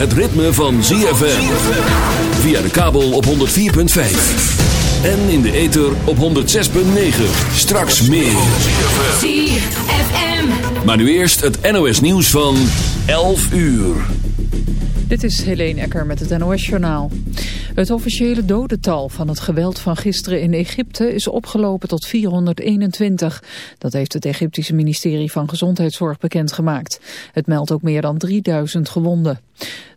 het ritme van ZFM. Via de kabel op 104.5. En in de ether op 106.9. Straks meer. ZFM. Maar nu eerst het NOS nieuws van 11 uur. Dit is Helene Ecker met het NOS-journaal. Het officiële dodental van het geweld van gisteren in Egypte is opgelopen tot 421. Dat heeft het Egyptische ministerie van Gezondheidszorg bekendgemaakt. Het meldt ook meer dan 3000 gewonden.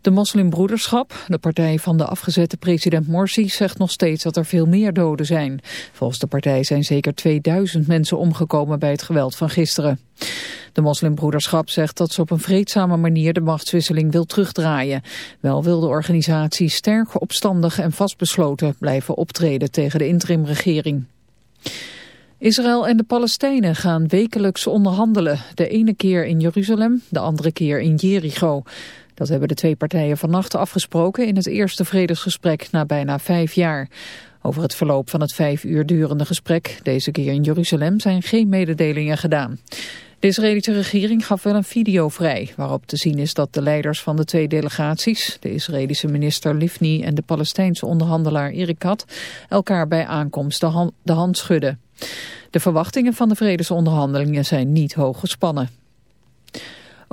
De moslimbroederschap, de partij van de afgezette president Morsi, zegt nog steeds dat er veel meer doden zijn. Volgens de partij zijn zeker 2000 mensen omgekomen bij het geweld van gisteren. De moslimbroederschap zegt dat ze op een vreedzame manier de machtswisseling wil terugdraaien. Wel wil de organisatie sterk, opstandig en vastbesloten blijven optreden tegen de interimregering. Israël en de Palestijnen gaan wekelijks onderhandelen. De ene keer in Jeruzalem, de andere keer in Jericho. Dat hebben de twee partijen vannacht afgesproken in het eerste vredesgesprek na bijna vijf jaar. Over het verloop van het vijf uur durende gesprek, deze keer in Jeruzalem, zijn geen mededelingen gedaan. De Israëlische regering gaf wel een video vrij, waarop te zien is dat de leiders van de twee delegaties, de Israëlische minister Livni en de Palestijnse onderhandelaar Erik Kat, elkaar bij aankomst de hand, de hand schudden. De verwachtingen van de vredesonderhandelingen zijn niet hoog gespannen.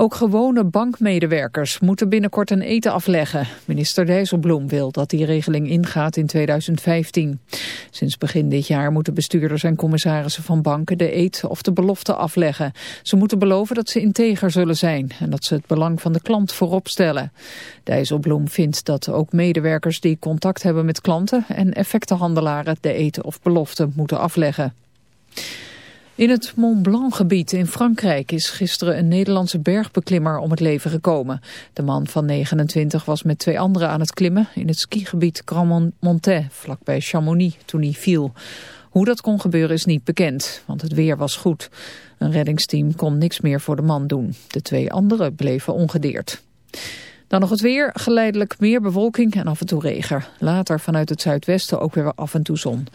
Ook gewone bankmedewerkers moeten binnenkort een eten afleggen. Minister Dijsselbloem wil dat die regeling ingaat in 2015. Sinds begin dit jaar moeten bestuurders en commissarissen van banken de eet of de belofte afleggen. Ze moeten beloven dat ze integer zullen zijn en dat ze het belang van de klant voorop stellen. Dijsselbloem vindt dat ook medewerkers die contact hebben met klanten en effectenhandelaren de eten of belofte moeten afleggen. In het Mont Blanc-gebied in Frankrijk is gisteren een Nederlandse bergbeklimmer om het leven gekomen. De man van 29 was met twee anderen aan het klimmen in het skigebied Grand Montais, vlakbij Chamonix, toen hij viel. Hoe dat kon gebeuren is niet bekend, want het weer was goed. Een reddingsteam kon niks meer voor de man doen. De twee anderen bleven ongedeerd. Dan nog het weer, geleidelijk meer bewolking en af en toe regen. Later vanuit het zuidwesten ook weer af en toe zon.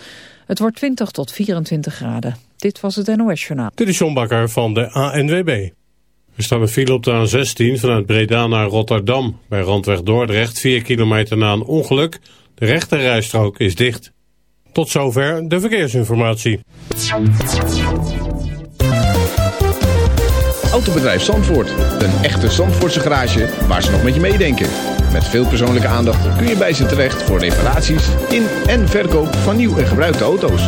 Het wordt 20 tot 24 graden. Dit was het NOS Journaal. Dit is John Bakker van de ANWB. Er staat een file op de A16 vanuit Breda naar Rotterdam. Bij Randweg Dordrecht 4 kilometer na een ongeluk. De rechterrijstrook is dicht. Tot zover de verkeersinformatie. Autobedrijf Zandvoort. Een echte Zandvoortse garage waar ze nog met je meedenken. Met veel persoonlijke aandacht kun je bij ze terecht voor reparaties in en verkoop van nieuw en gebruikte auto's.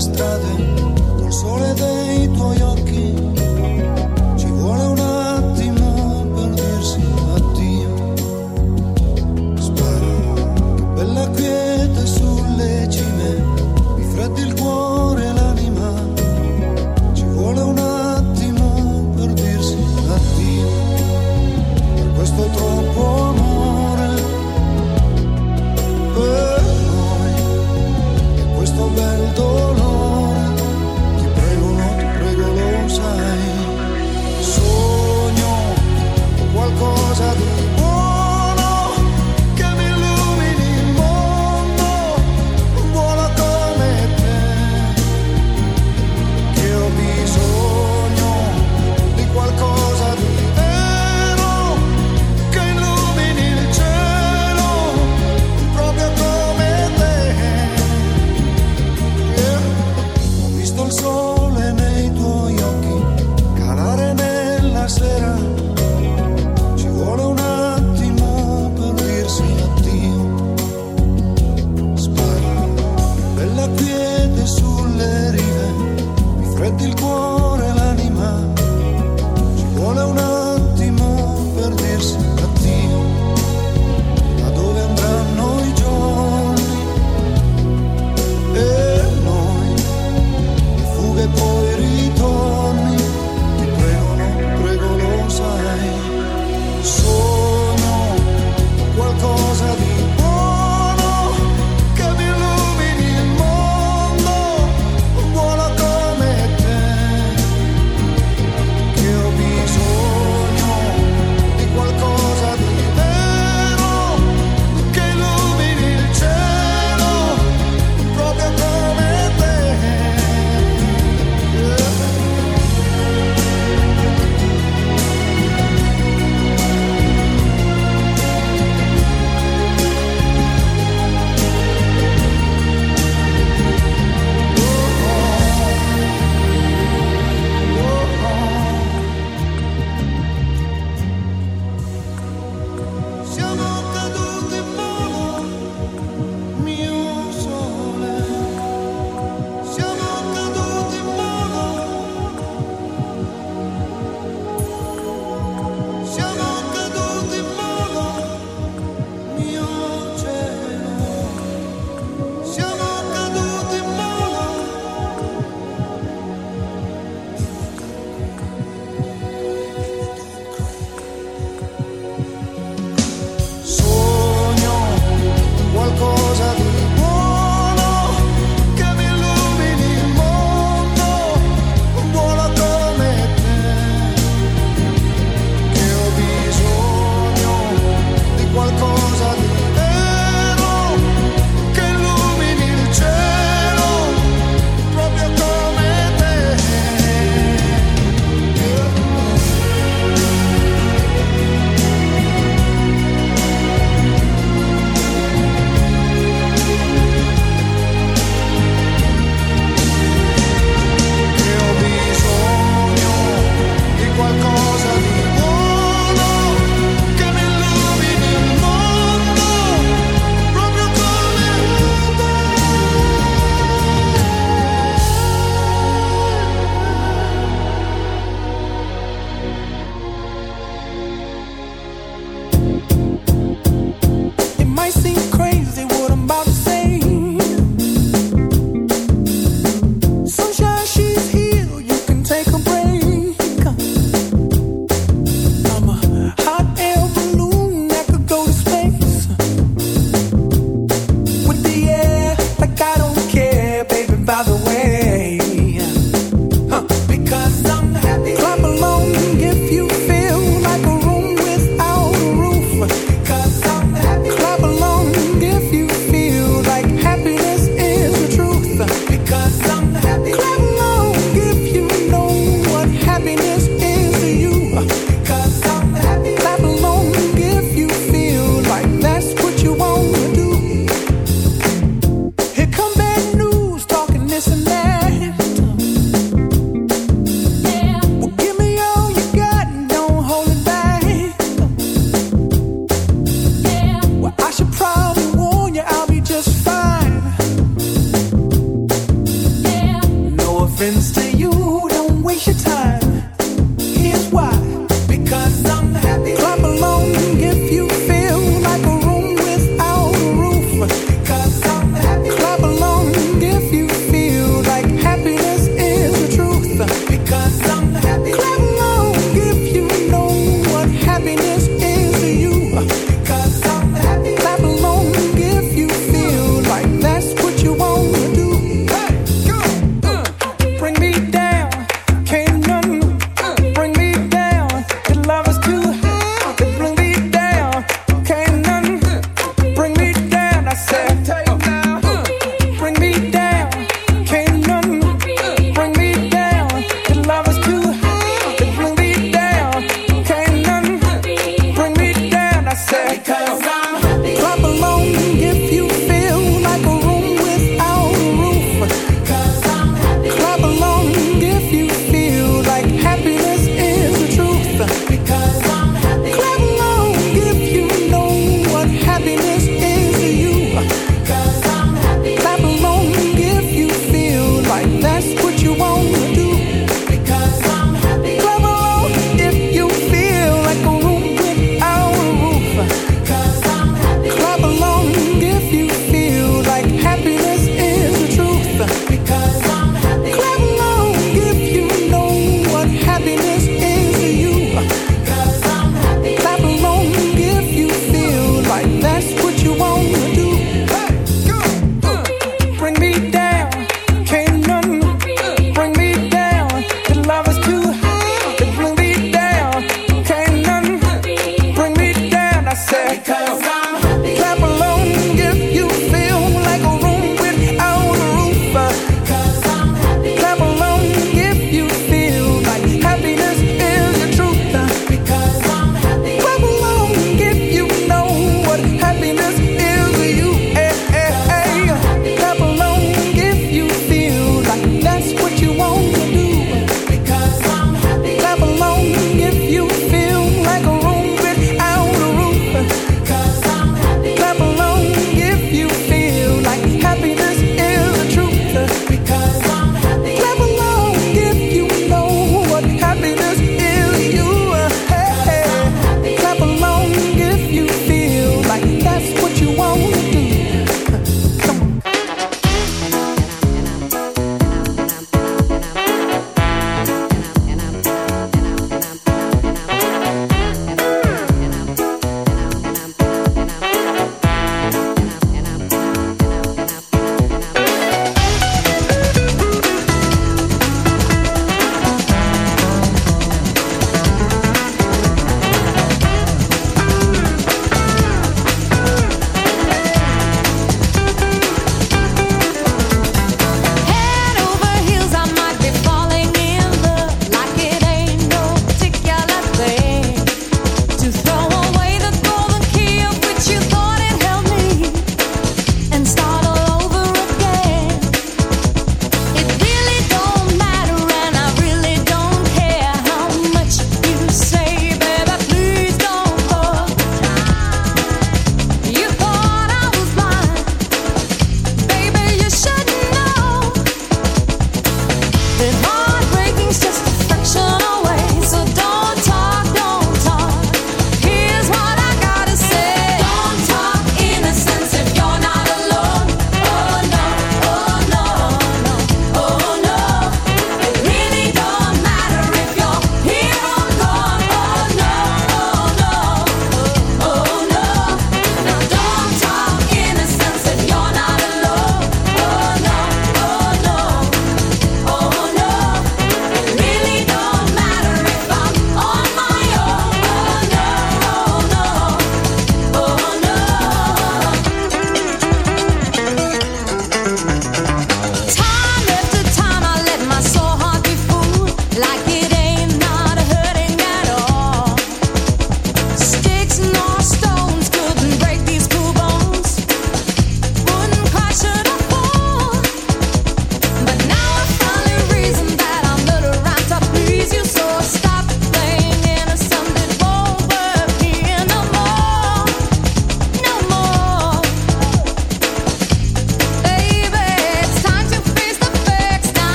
strade, col sole dei tuoi occhi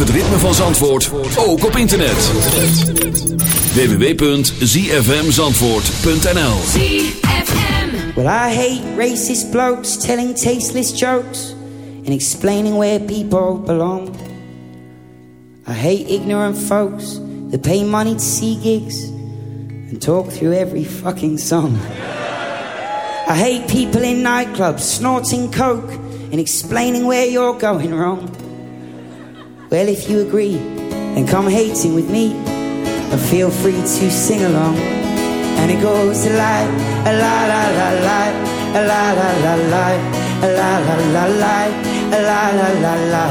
het ritme van Zandvoort ook op internet. www.zfmzandvoort.nl Well, I hate racist blokes telling tasteless jokes and explaining where people belong. I hate ignorant folks that pay money to see gigs and talk through every fucking song. I hate people in nightclubs snorting coke and explaining where you're going wrong. Well, if you agree, then come hating with me and feel free to sing along. And it goes a la a la la la la a la la la la a la la la la a la la la la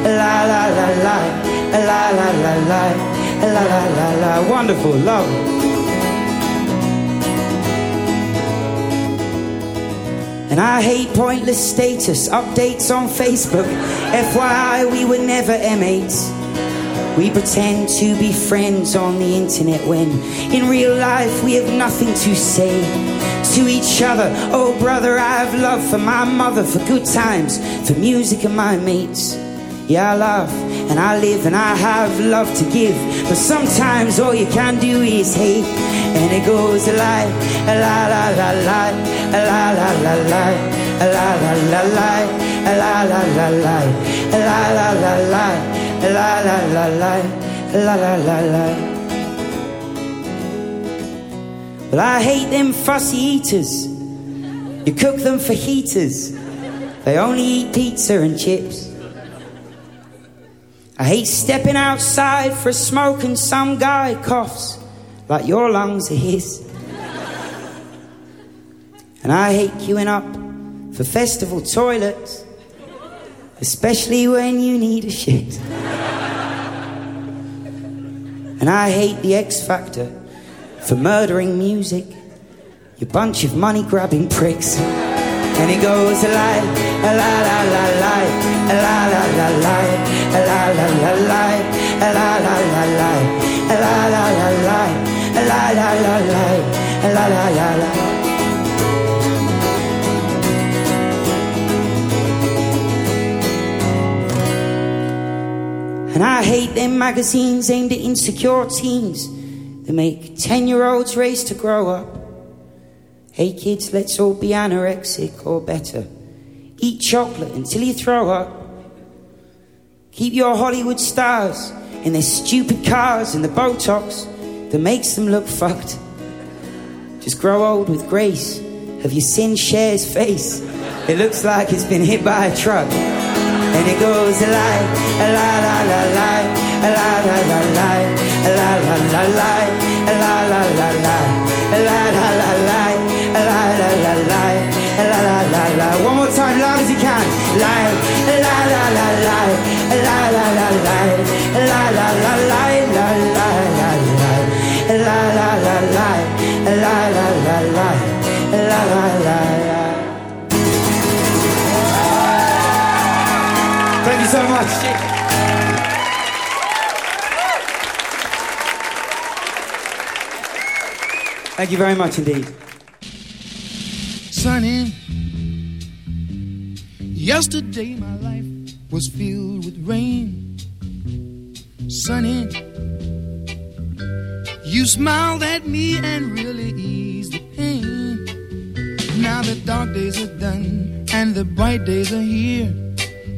a la la la la a la la la la a la la la la wonderful love. And I hate pointless status updates on Facebook. FYI, we were never M8s. We pretend to be friends on the internet when in real life we have nothing to say to each other. Oh, brother, I have love for my mother, for good times, for music and my mates. Yeah, I love and I live and I have love to give. But sometimes all you can do is hate. And it goes a lie, la la la la, la la la la, la la la la, la la la la, la la la la, la la la la, la la la la. Well, I hate them fussy eaters. You cook them for heaters. They only eat pizza and chips. I hate stepping outside for a smoke and some guy coughs like your lungs are his. And I hate queuing up for festival toilets, especially when you need a shit. And I hate the X Factor for murdering music, you bunch of money grabbing pricks. And it goes a la la la la, la la la la, la la la la, la la la la, la la la la, la la la la, la la la la. And I hate them magazines aimed at insecure teens that make 10 year olds race to grow up. Hey kids, let's all be anorexic or better. Eat chocolate until you throw up. Keep your Hollywood stars in their stupid cars and the Botox that makes them look fucked. Just grow old with grace. Have you seen Cher's face? It looks like it's been hit by a truck. And it goes a lie, a la la la la, a la la la la, a la la la la, a la la la la, a la la la la, a la la la la, a la la la la. One more time, loud as you can. Lie, a la la la la, a la la la la, a la la la la, Thank you. Very much indeed. Sunny, yesterday my life was filled with rain. Sunny, you smiled at me and really eased the pain. Now the dark days are done and the bright days are here.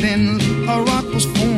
Then a rock was formed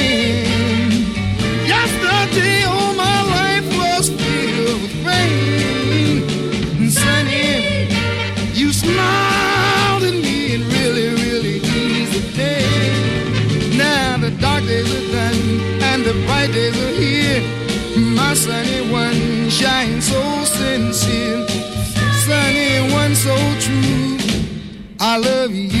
My sunny one shines so sincere. Sunny one so true. I love you.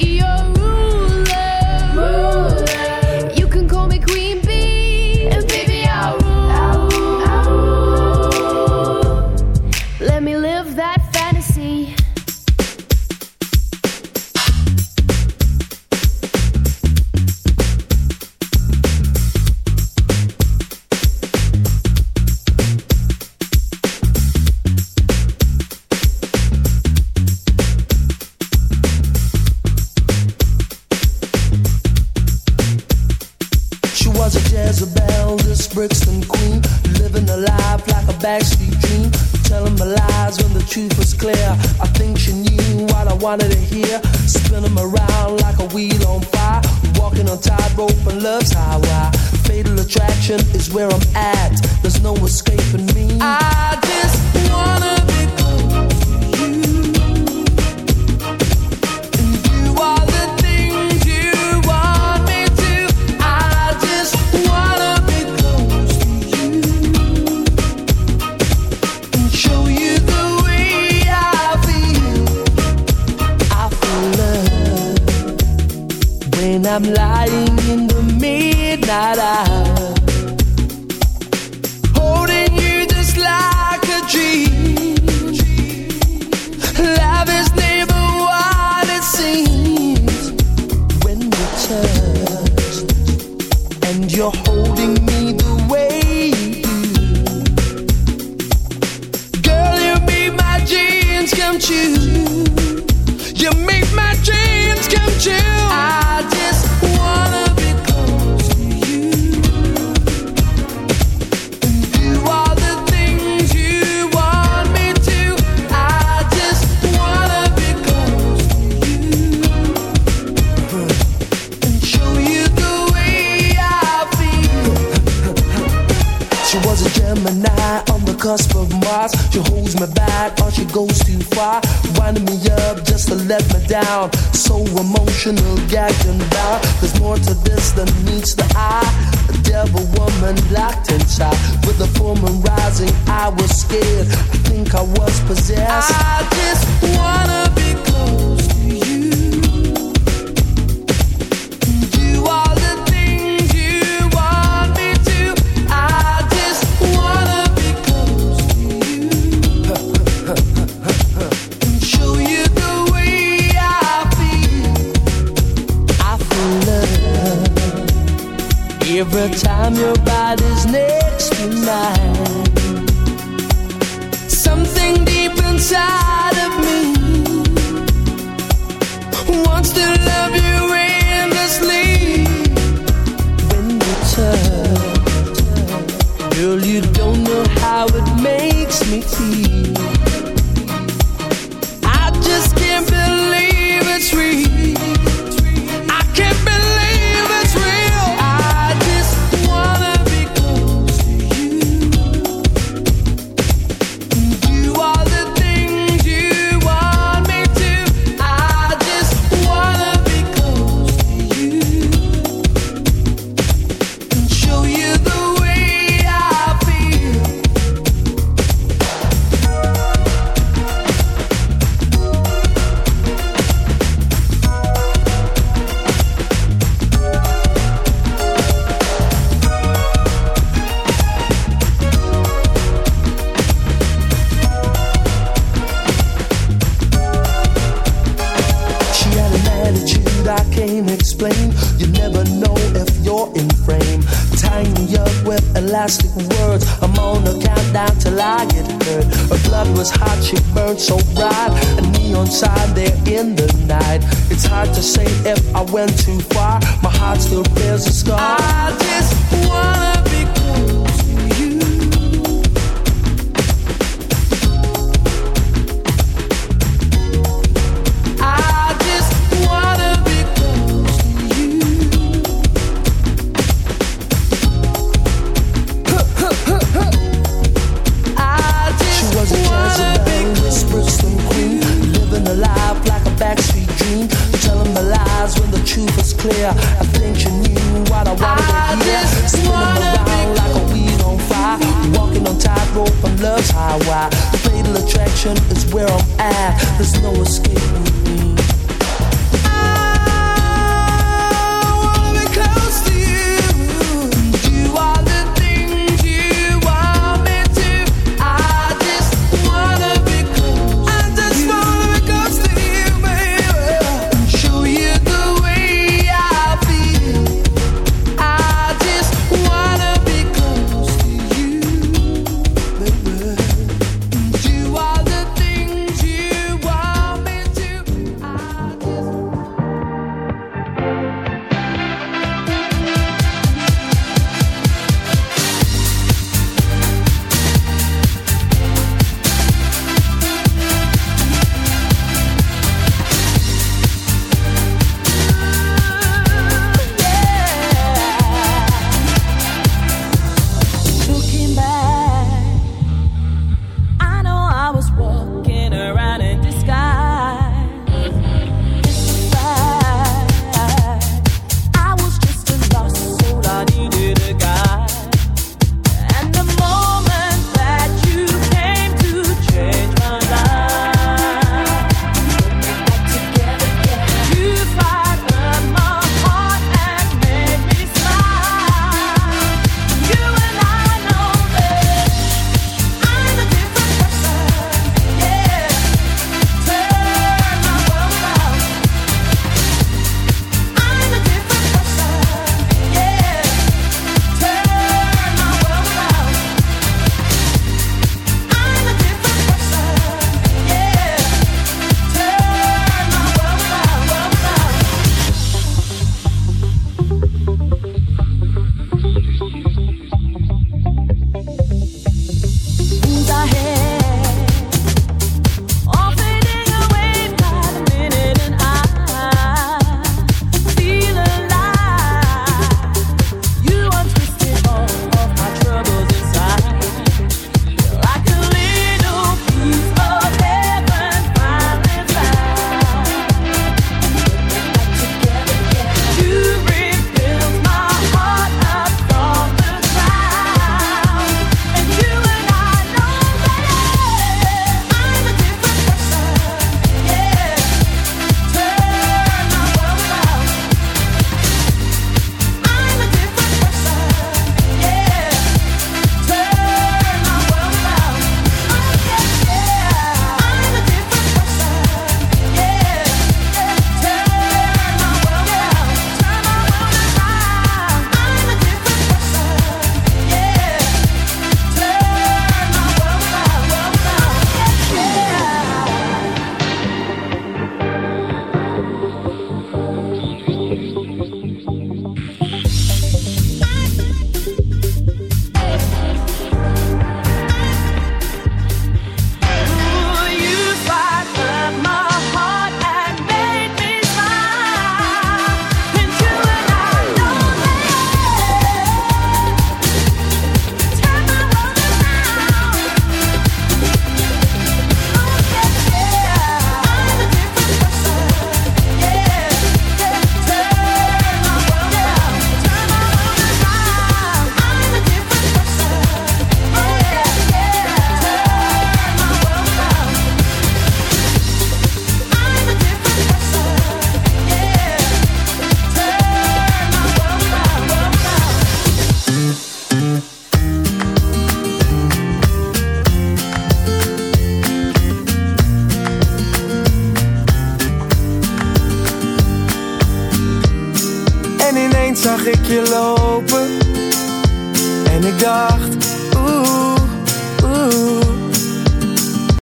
you down. So emotional, gagging down. There's more to this than meets the eye. A devil woman locked inside. With the full moon rising, I was scared. I think I was possessed. I your went too far. My heart still